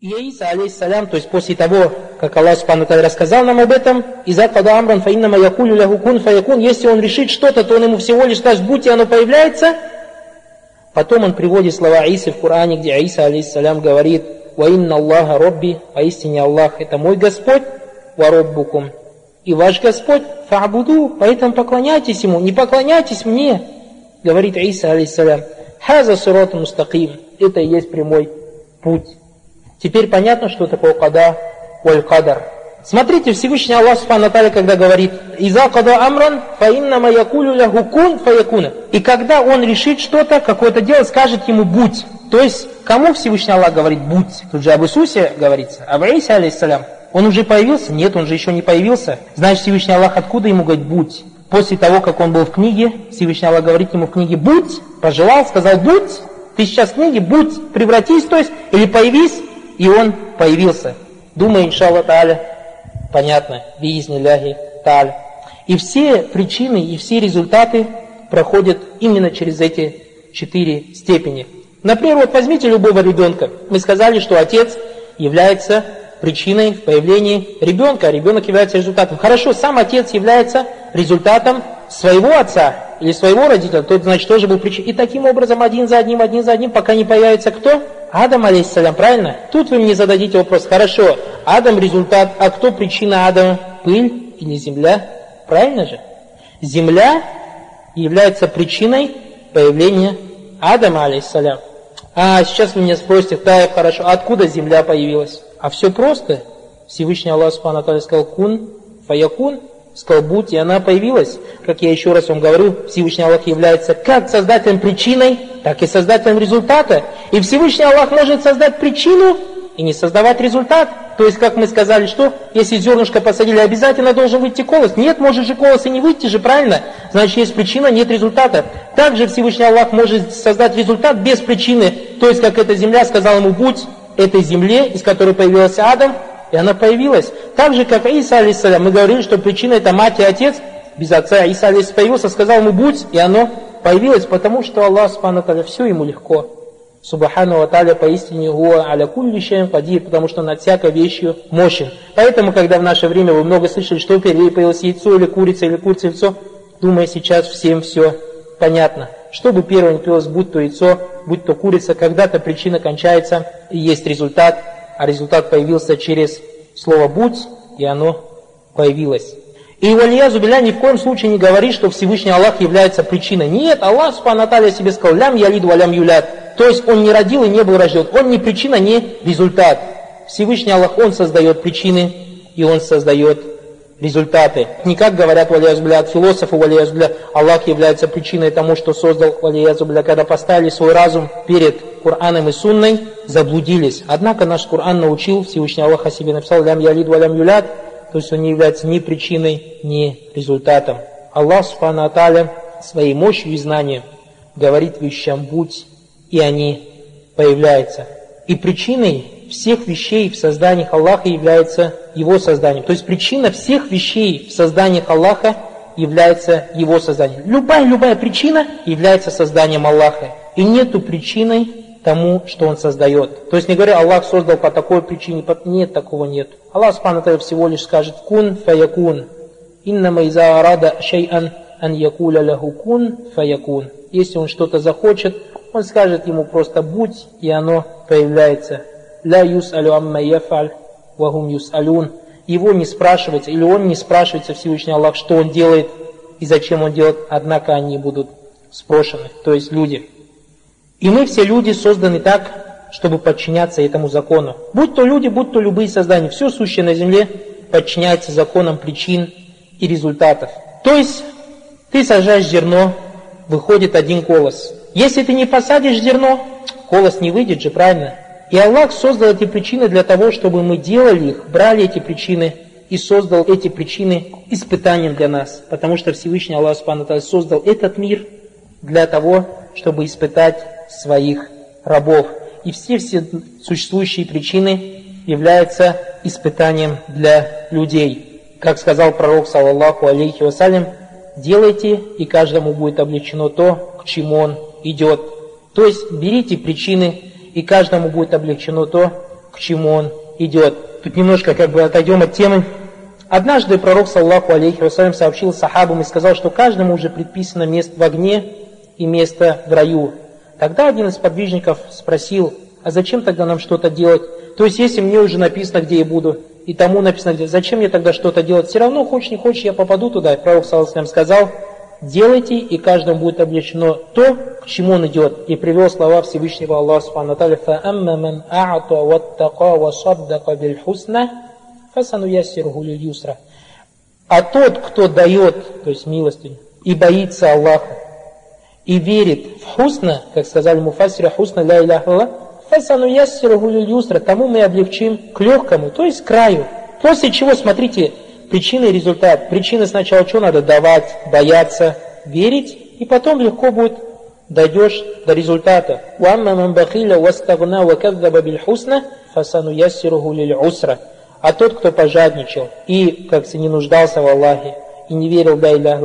И Иса, то есть после того, как Аллах Субхану рассказал нам об этом, «Иза када амран фаиннама якулю ляху кун фаякун», если он решит что-то, то он ему всего лишь скажет «будь», и оно появляется. Потом он приводит слова Исы в Коране, где Иса, алейхиссалям, говорит «Ва инна Аллаха робби», поистине Аллах это мой Господь, «Ва роббукум», и ваш Господь, фа'буду, поэтому поклоняйтесь Ему, не поклоняйтесь мне, говорит Иса, алейхиссалям. Хаза сурат мустаким, это и есть прямой путь. Теперь понятно, что такое када валь кадар. Смотрите, Всевышний Аллах Субхану когда говорит, «Иза када амран, фа инна маякулю ляху кун фаякуна». И когда он решит что-то, какое-то дело, скажет ему «будь». То есть, кому Всевышний Аллах говорит «будь»? Тут же об Иисусе говорится, об Иисе, алейхиссалям. Он уже появился? Нет, он же еще не появился. Значит, Всевышний Аллах откуда ему говорит «будь»? После того, как он был в книге, Всевышний Аллах говорит ему в книге «будь», пожелал, сказал «будь», ты сейчас в книге «будь», превратись, то есть, или появись, и он появился. Думаю, иншаллах та'аля, понятно, биизниляхи та'аля. И все причины и все результаты проходят именно через эти четыре степени. Например, вот возьмите любого ребенка. Мы сказали, что отец является причиной появления ребенка, а ребенок является результатом. Хорошо, сам отец является результатом своего отца или своего родителя, тот, значит, тоже был причиной. И таким образом, один за одним, один за одним, пока не появится кто? Адам, алейхиссалям, правильно? Тут вы мне зададите вопрос, хорошо, Адам результат, а кто причина Адама? Пыль или земля? Правильно же? Земля является причиной появления Адама, алейхиссалям. А сейчас вы меня спросите, да, хорошо, откуда земля появилась? А все просто. Всевышний Аллах Субхану сказал кун, фаякун, сказал будь, и она появилась. Как я еще раз вам говорю, Всевышний Аллах является как создателем причиной, так и создателем результата. И Всевышний Аллах может создать причину и не создавать результат. То есть, как мы сказали, что если зернышко посадили, обязательно должен выйти колос. Нет, может же колос и не выйти же, правильно? Значит, есть причина, нет результата. Также Всевышний Аллах может создать результат без причины. То есть, как эта земля сказала ему, будь этой земле, из которой появился Адам, и она появилась. Так же, как Иса, мы говорили, что причина это мать и отец, без отца. Иса, появился, сказал ему, будь, и оно появилось, потому что Аллах, субхану все ему легко. Субхану ва таля поистине гуа аля кулли падир, потому что над всякой вещью мощен. Поэтому, когда в наше время вы много слышали, что впереди появилось яйцо или курица, или курица яйцо, думаю, сейчас всем все понятно. Что бы первое не появилось, будь то яйцо, будь то курица, когда-то причина кончается, и есть результат, а результат появился через слово «будь», и оно появилось. И Валия Зубиля ни в коем случае не говорит, что Всевышний Аллах является причиной. Нет, Аллах Субхану себе сказал, лям ялид валям юлят. То есть он не родил и не был рожден. Он не причина, не результат. Всевышний Аллах, он создает причины, и он создает результаты. Не как говорят валиязубля от философа валиязубля, Аллах является причиной тому, что создал валиязубля, когда поставили свой разум перед Кораном и Сунной, заблудились. Однако наш Коран научил, Всевышний Аллах о себе написал, лям ялид валям юлят, то есть он не является ни причиной, ни результатом. Аллах Субхану Аталя своей мощью и знанием говорит вещам «будь», и они появляются. И причиной всех вещей в созданиях Аллаха является Его созданием. То есть причина всех вещей в созданиях Аллаха является Его созданием. Любая, любая причина является созданием Аллаха. И нету причиной тому, что Он создает. То есть не говоря, Аллах создал по такой причине, нет, такого нет. Аллах Субхану всего лишь скажет кун фаякун. Иннама иза арада шай'ан ан якуля лаху кун фаякун. Если он что-то захочет, он скажет ему просто будь, и оно появляется. Алю амма яфаль, вахум юс алюн. Его не спрашивается, или он не спрашивается Всевышний Аллах, что он делает и зачем он делает, однако они будут спрошены, то есть люди. И мы все люди созданы так, чтобы подчиняться этому закону. Будь то люди, будь то любые создания, все сущее на земле подчиняется законам причин и результатов. То есть ты сажаешь зерно, выходит один колос. Если ты не посадишь зерно, колос не выйдет же, правильно? И Аллах создал эти причины для того, чтобы мы делали их, брали эти причины и создал эти причины испытанием для нас. Потому что Всевышний Аллах создал этот мир для того, чтобы испытать своих рабов. И все все существующие причины являются испытанием для людей. Как сказал пророк, саллаллаху алейхи вассалям, делайте, и каждому будет облегчено то, к чему он идет. То есть берите причины, и каждому будет облегчено то, к чему он идет. Тут немножко как бы отойдем от темы. Однажды пророк, саллаху алейхи вассалям, сообщил сахабам и сказал, что каждому уже предписано место в огне и место в раю. Тогда один из подвижников спросил, а зачем тогда нам что-то делать? То есть, если мне уже написано, где я буду, и тому написано, где, зачем мне тогда что-то делать? Все равно, хочешь не хочешь, я попаду туда. И пророк, саллаху сказал, делайте, и каждому будет облегчено то, к чему он идет. И привел слова Всевышнего Аллаха Субхану Аталя, فَأَمَّا مَنْ أَعْطَ وَاتَّقَى وَصَدَّقَ بِالْحُسْنَ فَسَنُيَسِّرْهُ لِلْيُسْرَ А тот, кто дает, то есть милостыню, и боится Аллаха, и верит в хусна, как сказали муфасире, хусна ля иляхалла, фасану яссиру юстра, тому мы облегчим к легкому, то есть к краю. После чего, смотрите, причина и результат. Причина сначала что надо давать, бояться, верить, и потом легко будет дойдешь до результата. А тот, кто пожадничал и, как то не нуждался в Аллахе, и не верил да иля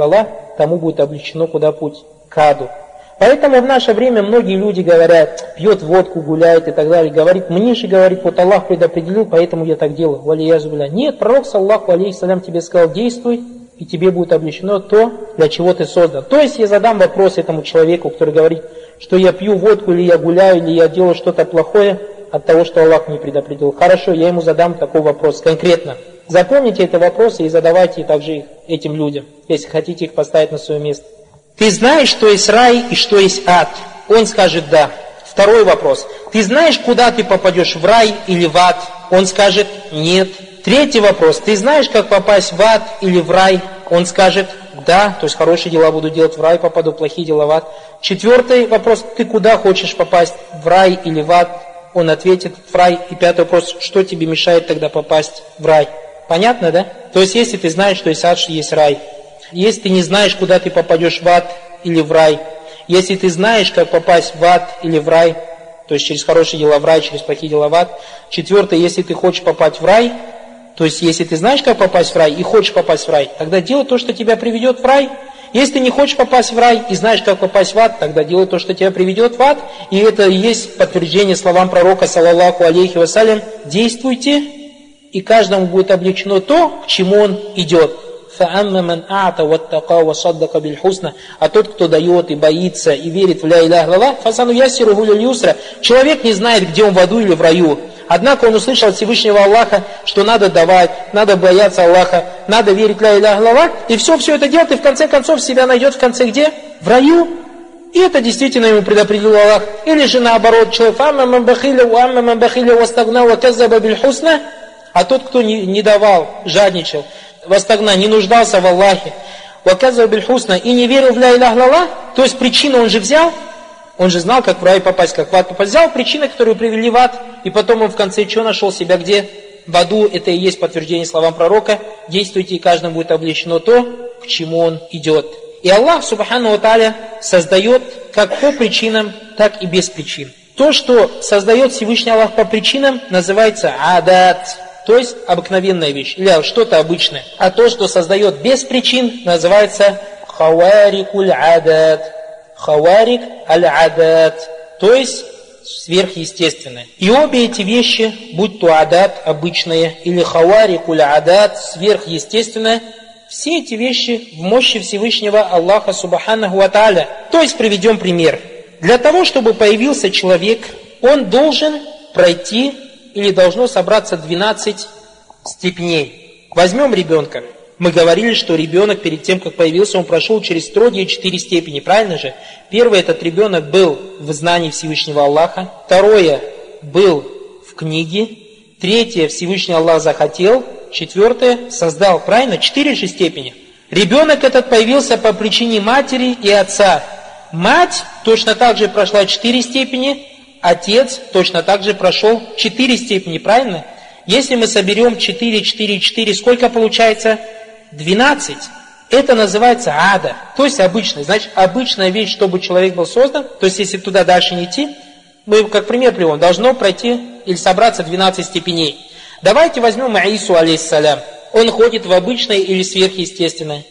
тому будет облегчено куда путь к аду. Поэтому в наше время многие люди говорят, пьет водку, гуляет и так далее, говорит, мне же, говорит, вот Аллах предопределил, поэтому я так делаю. Валиязубля. Нет, пророк, саллаху алейхиссалям, тебе сказал, действуй, и тебе будет облегчено то, для чего ты создан. То есть я задам вопрос этому человеку, который говорит, что я пью водку, или я гуляю, или я делаю что-то плохое от того, что Аллах не предопределил. Хорошо, я ему задам такой вопрос конкретно. Запомните эти вопросы и задавайте также их этим людям, если хотите их поставить на свое место. Ты знаешь, что есть рай и что есть ад? Он скажет да. Второй вопрос. Ты знаешь, куда ты попадешь, в рай или в ад? Он скажет нет. Третий вопрос. Ты знаешь, как попасть в ад или в рай? Он скажет да, то есть хорошие дела буду делать в рай, попаду, плохие дела в ад. Четвертый вопрос. Ты куда хочешь попасть, в рай или в ад? Он ответит в рай. И пятый вопрос. Что тебе мешает тогда попасть в рай? Понятно, да? То есть, если ты знаешь, что есть ад, что есть рай, если ты не знаешь, куда ты попадешь в ад или в рай, если ты знаешь, как попасть в ад или в рай, то есть через хорошие дела в рай, через плохие дела в ад. Четвертое, если ты хочешь попасть в рай, то есть если ты знаешь, как попасть в рай и хочешь попасть в рай, тогда делай то, что тебя приведет в рай. Если ты не хочешь попасть в рай и знаешь, как попасть в ад, тогда делай то, что тебя приведет в ад. И это и есть подтверждение словам пророка, саллаллаху алейхи вассалям, действуйте, и каждому будет облегчено то, к чему он идет. فَأَمَّا مَنْ أَعْتَ وَاتَّقَى وَصَدَّقَ بِالْحُسْنَ А тот, кто дает и боится, и верит в ля иля глава, фасану ясиру юсра. Человек не знает, где он в аду или в раю. Однако он услышал от Всевышнего Аллаха, что надо давать, надо бояться Аллаха, надо верить ля иля глава, и все, все это делает, и в конце концов себя найдет в конце где? В раю. И это действительно ему предопределил Аллах. Или же наоборот, человек, «Амма ман бахиля, уамма ман бахиля, вастагна, ваказаба бильхусна», а тот, кто не, не давал, жадничал, вастагна, не нуждался в Аллахе, ваказа бильхусна, и не верил в ля илях то есть причину он же взял, он же знал, как в рай попасть, как в ад попасть. Взял причины, которые привели в ад, и потом он в конце что нашел себя где? В аду. Это и есть подтверждение словам пророка. Действуйте, и каждому будет облегчено то, к чему он идет. И Аллах, субхану таля, создает как по причинам, так и без причин. То, что создает Всевышний Аллах по причинам, называется адат. То есть обыкновенная вещь, или что-то обычное. А то, что создает без причин, называется хаварикуль адат. Хаварик аль-адат. То есть сверхъестественное. И обе эти вещи, будь то адат обычное или хаварикуль адат сверхъестественное, все эти вещи в мощи Всевышнего Аллаха Субханаху Аталя. То есть приведем пример. Для того, чтобы появился человек, он должен пройти или должно собраться 12 степеней. Возьмем ребенка. Мы говорили, что ребенок перед тем, как появился, он прошел через строгие четыре степени, правильно же? Первый этот ребенок был в знании Всевышнего Аллаха. Второе был в книге. Третье Всевышний Аллах захотел. Четвертое создал, правильно? Четыре же степени. Ребенок этот появился по причине матери и отца. Мать точно так же прошла четыре степени, Отец точно так же прошел четыре степени, правильно? Если мы соберем 4, 4, 4, сколько получается? 12. Это называется ада, то есть обычная. Значит, обычная вещь, чтобы человек был создан, то есть если туда дальше не идти, мы как пример приводим, должно пройти или собраться 12 степеней. Давайте возьмем Аису, алейхиссалям. Он ходит в обычное или сверхъестественное.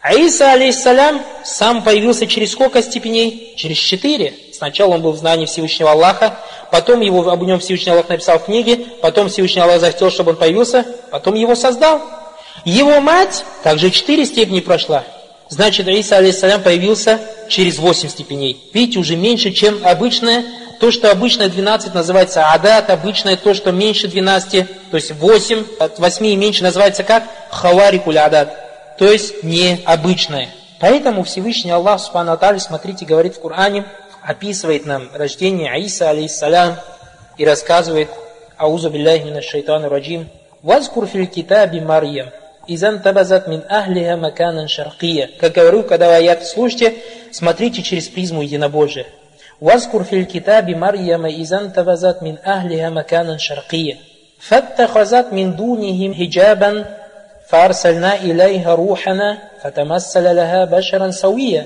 Аиса, алейхиссалям, сам появился через сколько степеней? Через четыре. Сначала он был в знании Всевышнего Аллаха, потом его, об нем Всевышний Аллах написал в книге, потом Всевышний Аллах захотел, чтобы он появился, потом его создал. Его мать также четыре степени прошла. Значит, Иса, алейхиссалям, появился через восемь степеней. Видите, уже меньше, чем обычное. То, что обычное 12 называется адат, обычное то, что меньше 12, то есть 8, от 8 и меньше называется как хаварикуль адат, то есть необычное. Поэтому Всевышний Аллах, Субхану смотрите, говорит в Коране, описывает нам рождение Аиса, алейхиссалям, и рассказывает, Аузу билляхи мина шайтану раджим, «Вазкур фил китаби Марьям, изан табазат мин ахлиха маканан шаркия». Как говорю, когда вы аят слушайте, смотрите через призму единобожия. «Вазкур фил китаби Марьяма, изан табазат мин ахлиха маканан шаркия». فاتخذت من دونهم حجابا فأرسلنا إليها روحنا فتمثل لها بشرا سويا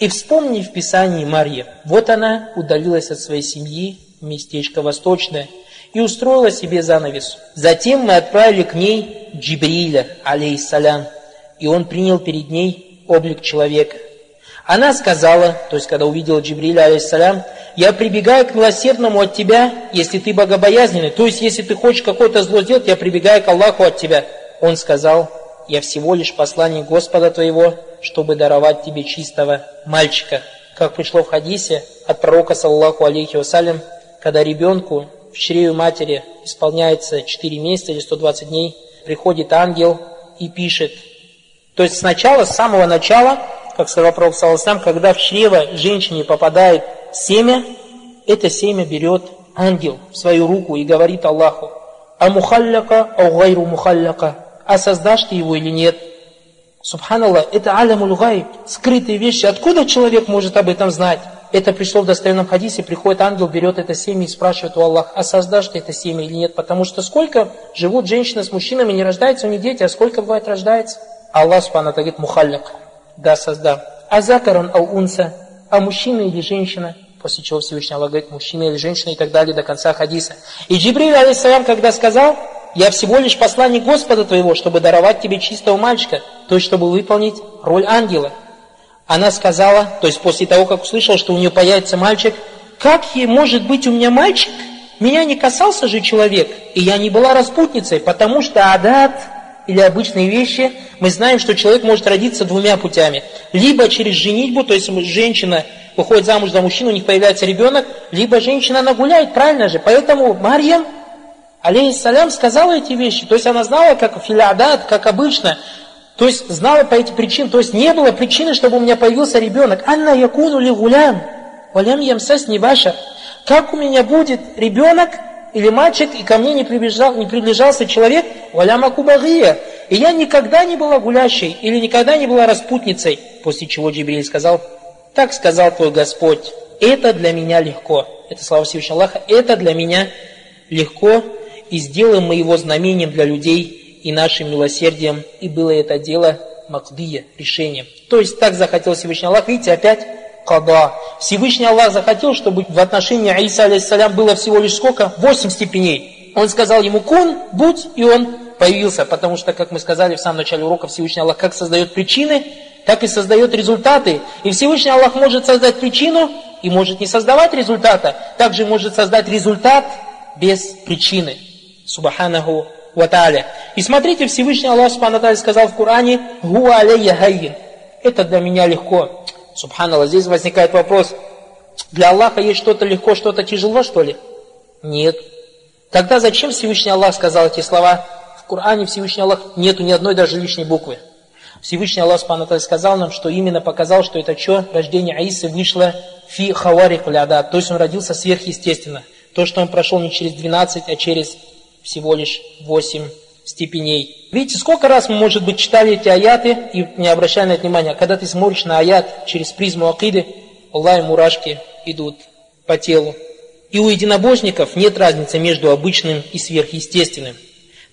И вспомни в Писании Марья. Вот она удалилась от своей семьи в местечко Восточное и устроила себе занавес. Затем мы отправили к ней Джибриля, алейхиссалям, и он принял перед ней облик человека. Она сказала, то есть когда увидела Джибриля, алейхиссалям, я прибегаю к милосердному от тебя, если ты богобоязненный. То есть, если ты хочешь какое-то зло сделать, я прибегаю к Аллаху от тебя. Он сказал, я всего лишь посланник Господа твоего, чтобы даровать тебе чистого мальчика. Как пришло в хадисе от пророка, саллаху алейхи вассалям, когда ребенку в чреве матери исполняется 4 месяца или 120 дней, приходит ангел и пишет. То есть сначала, с самого начала, как сказал пророк, саллаху когда в чрево женщине попадает семя, это семя берет ангел в свою руку и говорит Аллаху, а мухалляка, а гайру мухалляка, а создашь ты его или нет. Субханаллах, это алямуль гайб, скрытые вещи. Откуда человек может об этом знать? Это пришло в достоверном хадисе, приходит ангел, берет это семя и спрашивает у Аллаха, а создашь ты это семя или нет? Потому что сколько живут женщины с мужчинами, не рождаются у них дети, а сколько бывает рождается? Аллах Субхану говорит, мухалляк, да, создам. А закаран ау унса, а мужчина или женщина? После чего Всевышний Аллах говорит, мужчина или женщина и так далее до конца хадиса. И Джибриль, алейсалям, когда сказал, я всего лишь посланник Господа твоего, чтобы даровать тебе чистого мальчика, то есть чтобы выполнить роль ангела. Она сказала, то есть после того, как услышала, что у нее появится мальчик, как ей может быть у меня мальчик? Меня не касался же человек, и я не была распутницей, потому что адат или обычные вещи, мы знаем, что человек может родиться двумя путями. Либо через женитьбу, то есть женщина выходит замуж за мужчину, у них появляется ребенок, либо женщина она гуляет, правильно же? Поэтому Марьям, алейхиссалям, сказала эти вещи. То есть она знала, как филядат, как обычно. То есть знала по этим причинам. То есть не было причины, чтобы у меня появился ребенок. Анна якуну ли гулям, валям ямсас не ваша. Как у меня будет ребенок или мальчик, и ко мне не, приближал, не приближался человек, валям акубагия. И я никогда не была гулящей или никогда не была распутницей. После чего Джибриль сказал, так сказал твой Господь, это для меня легко. Это слава Всевышнего Аллаха, это для меня легко, и сделаем мы его знамением для людей и нашим милосердием. И было это дело Макдия, решением. То есть так захотел Всевышний Аллах. Видите, опять када. Всевышний Аллах захотел, чтобы в отношении Аиса, алейхиссалям, было всего лишь сколько? Восемь степеней. Он сказал ему кун, будь, и он появился. Потому что, как мы сказали в самом начале урока, Всевышний Аллах как создает причины, так и создает результаты. И Всевышний Аллах может создать причину и может не создавать результата. Также может создать результат без причины. Субханаху ва И смотрите, Всевышний Аллах Субхану сказал в Коране, «Гуа алейя хайин». Это для меня легко. Субханаллах, здесь возникает вопрос, для Аллаха есть что-то легко, что-то тяжело, что ли? Нет. Тогда зачем Всевышний Аллах сказал эти слова? В Коране Всевышний Аллах нету ни одной даже лишней буквы. Всевышний Аллах Субхану сказал нам, что именно показал, что это что? Рождение Аисы вышло фи хавари то есть он родился сверхъестественно. То, что он прошел не через 12, а через всего лишь 8 степеней. Видите, сколько раз мы, может быть, читали эти аяты и не обращали на это внимания. Когда ты смотришь на аят через призму акиды, Аллах и мурашки идут по телу. И у единобожников нет разницы между обычным и сверхъестественным,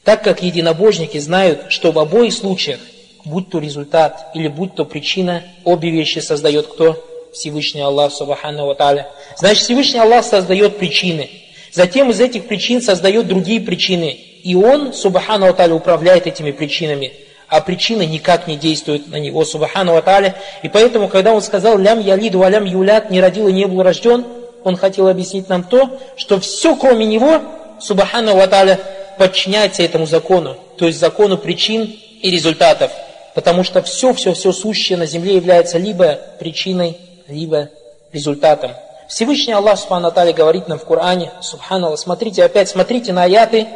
так как единобожники знают, что в обоих случаях, будь то результат или будь то причина, обе вещи создает кто? Всевышний Аллах Субхану Ва Значит, Всевышний Аллах создает причины. Затем из этих причин создает другие причины. И Он, Субхану Ва управляет этими причинами. А причины никак не действуют на него, Субхану Ва И поэтому, когда Он сказал, лям ялиду, алям юлят, не родил и не был рожден, Он хотел объяснить нам то, что все, кроме Него, Субхану Ва подчиняется этому закону. То есть закону причин и результатов. Потому что все, все, все сущее на земле является либо причиной, либо результатом. Всевышний Аллах Субхану говорит нам в Коране, Субханаллах, смотрите, опять смотрите на аяты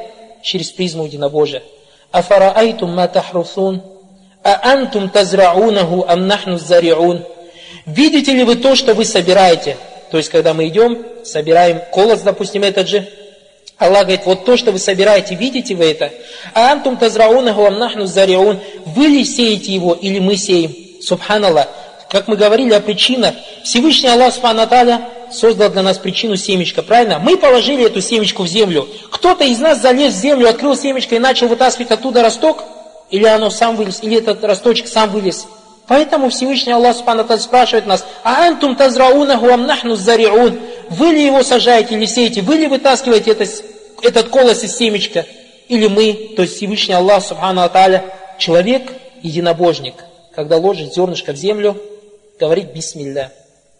через призму единобожия. Афараайтум ма тахрусун, а антум тазраунаху ам зариун. Видите ли вы то, что вы собираете? То есть, когда мы идем, собираем колос, допустим, этот же, Аллах говорит, вот то, что вы собираете, видите вы это? А антум тазраунаху ам зариун. Вы ли сеете его или мы сеем? Субханаллах. Как мы говорили о причинах, Всевышний Аллах Субхану создал для нас причину семечка, правильно? Мы положили эту семечку в землю. Кто-то из нас залез в землю, открыл семечко и начал вытаскивать оттуда росток, или оно сам вылез, или этот росточек сам вылез. Поэтому Всевышний Аллах Субхану спрашивает нас, а антум тазраунаху амнахну зариун, вы ли его сажаете или сеете, вы ли вытаскиваете это, этот колос из семечка, или мы, то есть Всевышний Аллах Субхану человек, единобожник, когда ложит зернышко в землю, говорит «Бисмилля»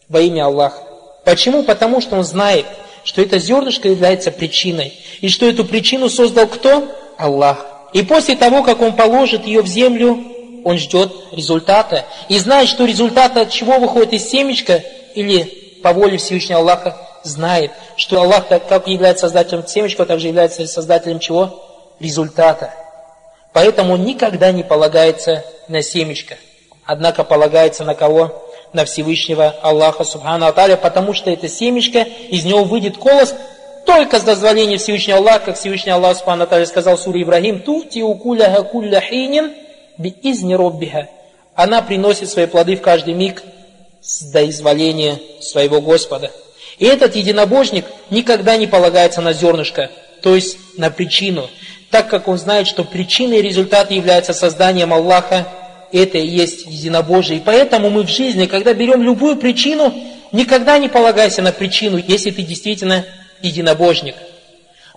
во имя Аллаха. Почему? Потому что он знает, что это зернышко является причиной. И что эту причину создал кто? Аллах. И после того, как он положит ее в землю, он ждет результата. И знает, что результат от чего выходит из семечка, или по воле Всевышнего Аллаха, знает, что Аллах, как является создателем семечка, также является создателем чего? Результата. Поэтому он никогда не полагается на семечко. Однако полагается на кого? На Всевышнего Аллаха Субхану Аталя, потому что это семечко, из него выйдет колос только с дозволения Всевышнего Аллаха, как Всевышний Аллах Субхану Аталя сказал Суре Ибрагим, «Тути укуляха кулля хинин би изни роббиха». Она приносит свои плоды в каждый миг с доизволения своего Господа. И этот единобожник никогда не полагается на зернышко, то есть на причину, так как он знает, что причиной и результат является созданием Аллаха это и есть единобожие. И поэтому мы в жизни, когда берем любую причину, никогда не полагайся на причину, если ты действительно единобожник.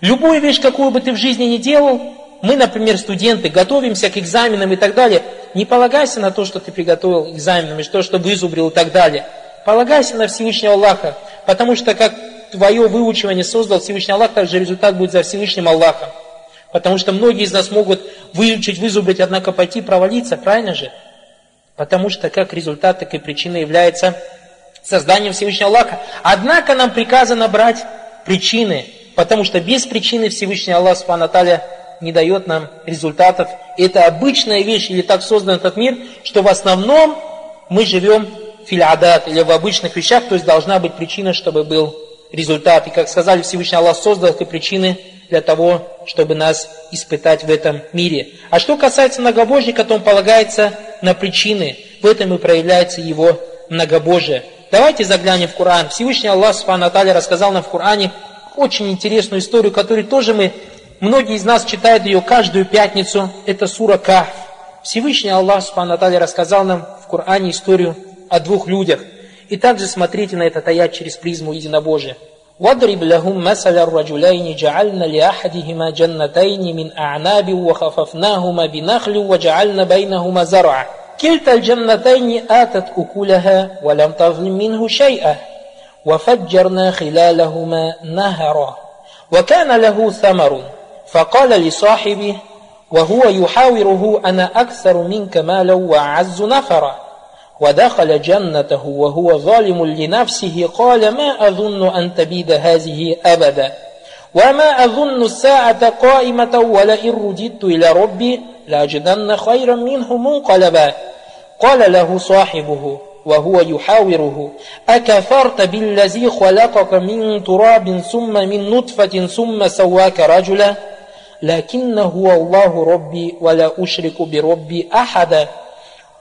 Любую вещь, какую бы ты в жизни не делал, мы, например, студенты, готовимся к экзаменам и так далее, не полагайся на то, что ты приготовил экзаменам, и то, что вызубрил и так далее. Полагайся на Всевышнего Аллаха, потому что как твое выучивание создал Всевышний Аллах, так же результат будет за Всевышним Аллахом. Потому что многие из нас могут выучить, вызубрить, однако пойти провалиться, правильно же? Потому что как результат, так и причина является созданием Всевышнего Аллаха. Однако нам приказано брать причины, потому что без причины Всевышний Аллах Субхану не дает нам результатов. Это обычная вещь, или так создан этот мир, что в основном мы живем фильадат, или в обычных вещах, то есть должна быть причина, чтобы был результат. И как сказали Всевышний Аллах, создал эти причины для того, чтобы нас испытать в этом мире. А что касается многобожника, то он полагается на причины. В этом и проявляется его многобожие. Давайте заглянем в Коран. Всевышний Аллах Субхану рассказал нам в Коране очень интересную историю, которую тоже мы, многие из нас читают ее каждую пятницу. Это сура Кахф. Всевышний Аллах Субхану рассказал нам в Коране историю о двух людях. И также смотрите на этот аят через призму единобожия. واضرب لهم مثل الرجلين جعلنا لأحدهما جنتين من أعناب وخففناهما بنخل وجعلنا بينهما زرعا كلتا الجنتين آتت أكلها ولم تظلم منه شيئا. وفجرنا خلالهما نهرا. وكان له ثمر فقال لصاحبه وهو يحاوره أنا أكثر منك مالا وأعز نفرا. ودخل جنته وهو ظالم لنفسه قال ما أظن أن تبيد هذه أبدا وما أظن الساعة قائمة ولئن رددت إلى ربي لأجدن خيرا منه منقلبا. قال له صاحبه وهو يحاوره أكفرت بالذي خلقك من تراب ثم من نطفة ثم سواك رجلا؟ لكن هو الله ربي ولا أشرك بربي أحدا.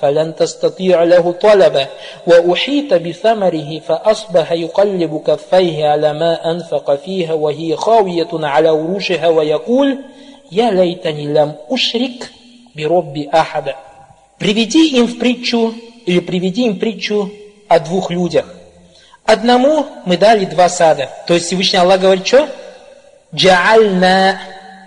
فلن تستطيع له طلبا وأحيط بثمره فأصبح يقلب كفيه على ما أنفق فيها وهي خاوية على عروشها ويقول يا ليتني لم أشرك بربي أحدا Приведи им в притчу, или приведи им притчу о двух людях. Одному мы дали два сада. То есть Всевышний Аллах говорит, что? Джаальна,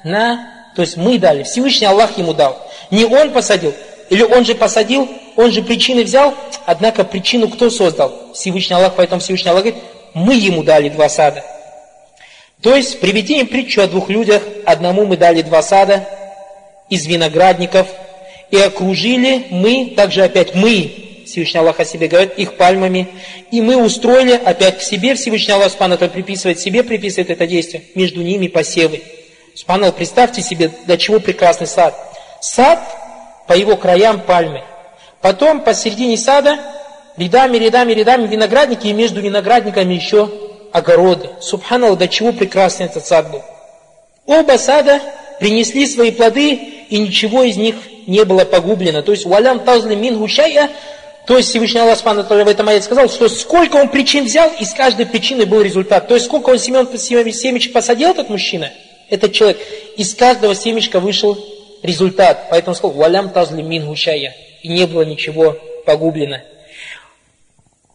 на, то есть мы дали. Всевышний Аллах ему дал. Не он посадил. Или он же посадил, он же причины взял, однако причину кто создал? Всевышний Аллах, поэтому Всевышний Аллах говорит, мы ему дали два сада. То есть, приведи им притчу о двух людях, одному мы дали два сада из виноградников, и окружили мы, также опять мы, Всевышний Аллах о себе говорит, их пальмами, и мы устроили опять к себе, Всевышний Аллах Субхану приписывает себе, приписывает это действие, между ними посевы. Субхану представьте себе, для чего прекрасный сад. Сад, по его краям пальмы. Потом посередине сада рядами, рядами, рядами виноградники, и между виноградниками еще огороды. Субханаллах, до чего прекрасный этот сад был. Оба сада принесли свои плоды, и ничего из них не было погублено. То есть, валям тазли мин гушая, то есть Всевышний Аллах Субхану в этом аяте сказал, что сколько он причин взял, из каждой причины был результат. То есть сколько он семен, семечек посадил, этот мужчина, этот человек, из каждого семечка вышел результат. Поэтому сказал, валям тазли мин гучая. И не было ничего погублено.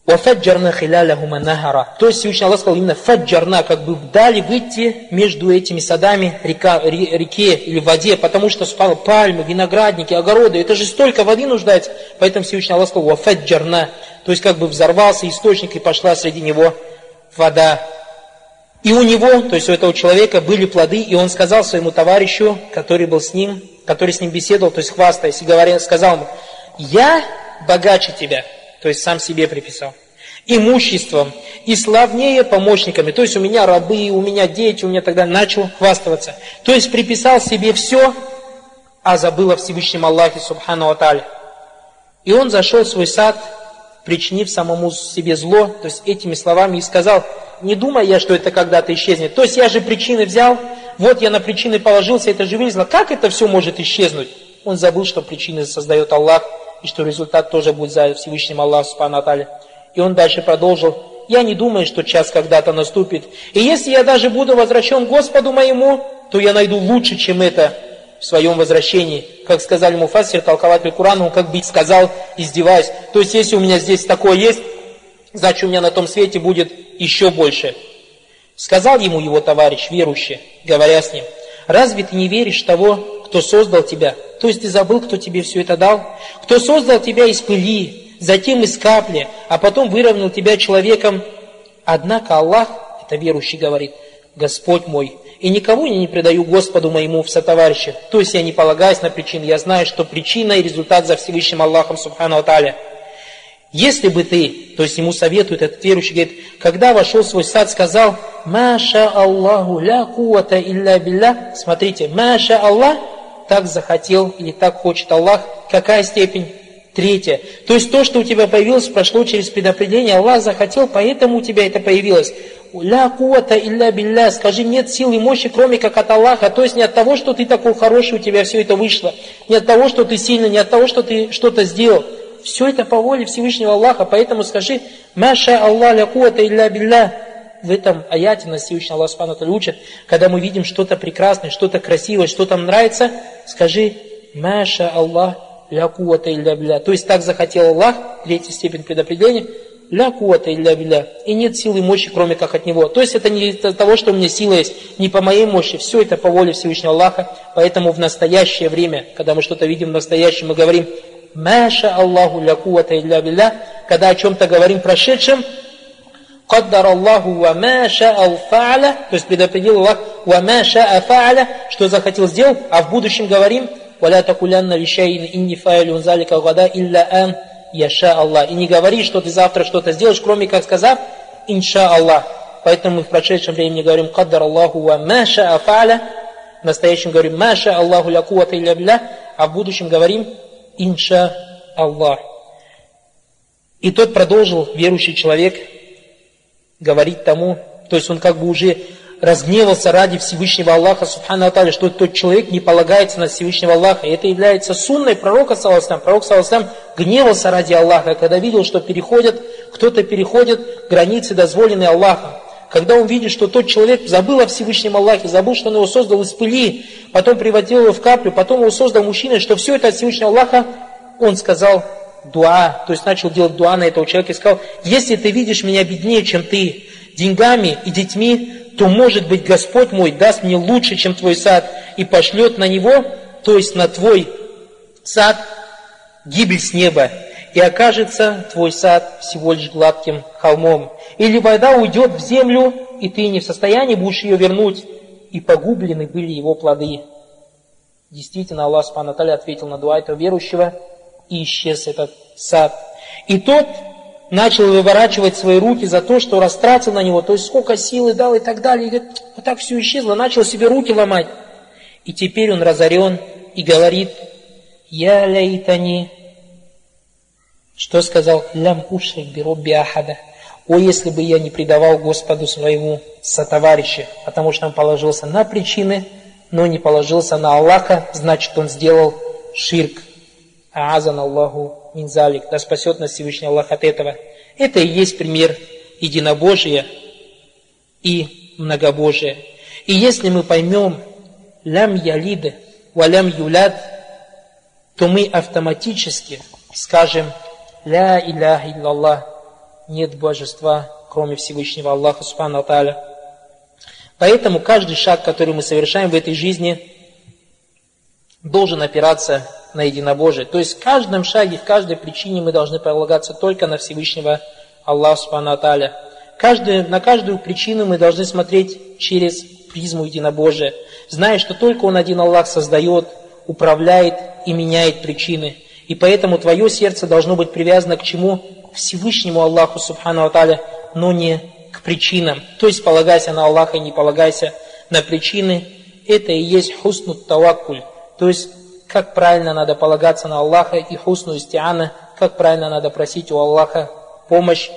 Вафаджарна хиляляхума нахара. То есть Всевышний Аллах сказал именно фаджарна, как бы вдали выйти между этими садами река, реке или воде, потому что спал пальмы, виноградники, огороды, это же столько воды нуждается. Поэтому Всевышний Аллах сказал вафаджарна. То есть как бы взорвался источник и пошла среди него вода. И у него, то есть у этого человека были плоды, и он сказал своему товарищу, который был с ним, который с ним беседовал, то есть хвастаясь, и говоря, сказал ему, я богаче тебя то есть сам себе приписал, имуществом и славнее помощниками, то есть у меня рабы, у меня дети, у меня тогда начал хвастаться. То есть приписал себе все, а забыл о Всевышнем Аллахе, Субхану Аталя. И он зашел в свой сад, причинив самому себе зло, то есть этими словами и сказал, не думай я, что это когда-то исчезнет. То есть я же причины взял, вот я на причины положился, это же вылезло. Как это все может исчезнуть? Он забыл, что причины создает Аллах, и что результат тоже будет за Всевышним Аллахом Субхану И он дальше продолжил, я не думаю, что час когда-то наступит. И если я даже буду возвращен Господу моему, то я найду лучше, чем это в своем возвращении. Как сказали Муфассир, толкователь Курана, он как бы сказал, издеваясь. То есть, если у меня здесь такое есть, значит, у меня на том свете будет еще больше. Сказал ему его товарищ, верующий, говоря с ним, разве ты не веришь того, кто создал тебя? То есть ты забыл, кто тебе все это дал? Кто создал тебя из пыли, затем из капли, а потом выровнял тебя человеком? Однако Аллах, это верующий говорит, Господь мой, и никого не предаю Господу моему в сотоварищах. То есть я не полагаюсь на причины, я знаю, что причина и результат за Всевышним Аллахом, Субхану Аталя. Если бы ты, то есть ему советует этот верующий, говорит, когда вошел в свой сад, сказал, Маша Аллаху ля куата илля билля. Смотрите, Маша Аллах, так захотел или так хочет Аллах. Какая степень? Третья. То есть то, что у тебя появилось, прошло через предопределение. Аллах захотел, поэтому у тебя это появилось. Ля куата илля билля. Скажи, нет сил и мощи, кроме как от Аллаха. То есть не от того, что ты такой хороший, у тебя все это вышло. Не от того, что ты сильный, не от того, что ты что-то сделал. Все это по воле Всевышнего Аллаха, поэтому скажи, Маша Аллах ля куата илля билля. В этом аяте нас Всевышний Аллах Субхану учит, когда мы видим что-то прекрасное, что-то красивое, что нам нравится, скажи, Маша Аллах ля куата илля билля. То есть так захотел Аллах, третья степень предопределения, ля куата илля билля. И нет силы и мощи, кроме как от Него. То есть это не из-за того, что у меня сила есть, не по моей мощи. Все это по воле Всевышнего Аллаха. Поэтому в настоящее время, когда мы что-то видим в настоящем, мы говорим, Маша Аллаху ля куата илля билля, когда о чем-то говорим прошедшем, Каддар Аллаху ва ма ша'ал фа'аля, то есть предопределил Аллах, ва ма ша'a фа'аля, что захотел сделал, а в будущем говорим, валя такулянна лишайин инни фа'илюн залика гада илля ан яша Аллах. И не говори, что ты завтра что-то сделаешь, кроме как сказав, инша Аллах. Поэтому мы в прошедшем времени говорим «Каддар Аллаху ва маша афаля», в настоящем говорим «Маша Аллаху ля кувата илля бля», а в будущем говорим «Инша Аллах». И тот продолжил, верующий человек, говорить тому, то есть он как бы уже разгневался ради Всевышнего Аллаха, Субхану Аталя, что тот человек не полагается на Всевышнего Аллаха. И это является сунной пророка, саллаху Пророк, саллаху гневался ради Аллаха, когда видел, что переходят, кто-то переходит границы, дозволенные Аллахом. Когда он видит, что тот человек забыл о Всевышнем Аллахе, забыл, что он его создал из пыли, потом превратил его в каплю, потом его создал мужчиной, что все это от Всевышнего Аллаха, он сказал дуа, то есть начал делать дуа на этого человека и сказал, если ты видишь меня беднее, чем ты, деньгами и детьми, то, может быть, Господь мой даст мне лучше, чем твой сад, и пошлет на него, то есть на твой сад, гибель с неба, и окажется твой сад всего лишь гладким холмом. Или вода уйдет в землю, и ты не в состоянии будешь ее вернуть, и погублены были его плоды. Действительно, Аллах Субхану ответил на дуа этого верующего, и исчез этот сад. И тот начал выворачивать свои руки за то, что растратил на него, то есть сколько силы дал и так далее. И говорит, вот так все исчезло, начал себе руки ломать. И теперь он разорен и говорит, я ляйтани, что сказал, лям ушрик биробби ахада. О, если бы я не предавал Господу своему сотоварища, потому что он положился на причины, но не положился на Аллаха, значит он сделал ширк. Аазан Аллаху минзалик. Да спасет нас Всевышний Аллах от этого. Это и есть пример единобожия и многобожия. И если мы поймем лям ялид валям юляд, то мы автоматически скажем ля иляха иллаллах, нет божества, кроме Всевышнего Аллаха Субхану Аталя. Поэтому каждый шаг, который мы совершаем в этой жизни, должен опираться на единобожие. То есть в каждом шаге, в каждой причине мы должны полагаться только на Всевышнего Аллаха Субхану Аталя. Каждую, на каждую причину мы должны смотреть через призму единобожия, зная, что только Он один Аллах создает, управляет и меняет причины. И поэтому твое сердце должно быть привязано к чему? Всевышнему Аллаху Субхану Аталя, но не к причинам. То есть полагайся на Аллаха и не полагайся на причины. Это и есть хуснут таваккуль. То есть как правильно надо полагаться на Аллаха и хусну истиана, как правильно надо просить у Аллаха помощь.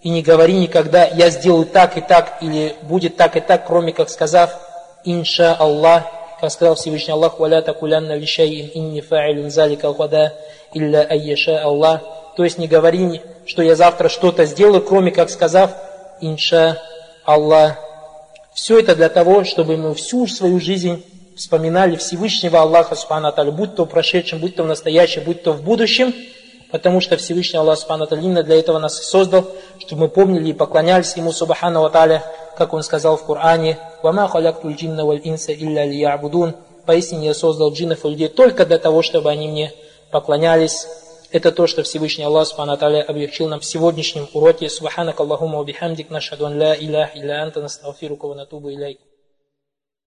И не говори никогда, я сделаю так и так, или будет так и так, кроме как сказав, инша Аллах, как сказал Всевышний Аллах, «Валя такулянна лишайин инни фа'илин залика гада илля айяша Аллах». То есть не говори, что я завтра что-то сделаю, кроме как сказав, инша Аллах. Все это для того, чтобы мы всю свою жизнь вспоминали Всевышнего Аллаха Субхану Аталю, будь то в прошедшем, будь то в настоящем, будь то в будущем, потому что Всевышний Аллах Субхану именно для этого нас создал, чтобы мы помнили и поклонялись Ему Субхану Аталя, как Он сказал в Коране, «Вама халяктуль джинна валь инса илля лиябудун» Поистине я создал джиннов и людей только для того, чтобы они мне поклонялись. Это то, что Всевышний Аллах Субхану Аталя облегчил нам в сегодняшнем уроке. Субханак Аллахума бихамдик нашаду ан ла илях илля анта настафирука ва.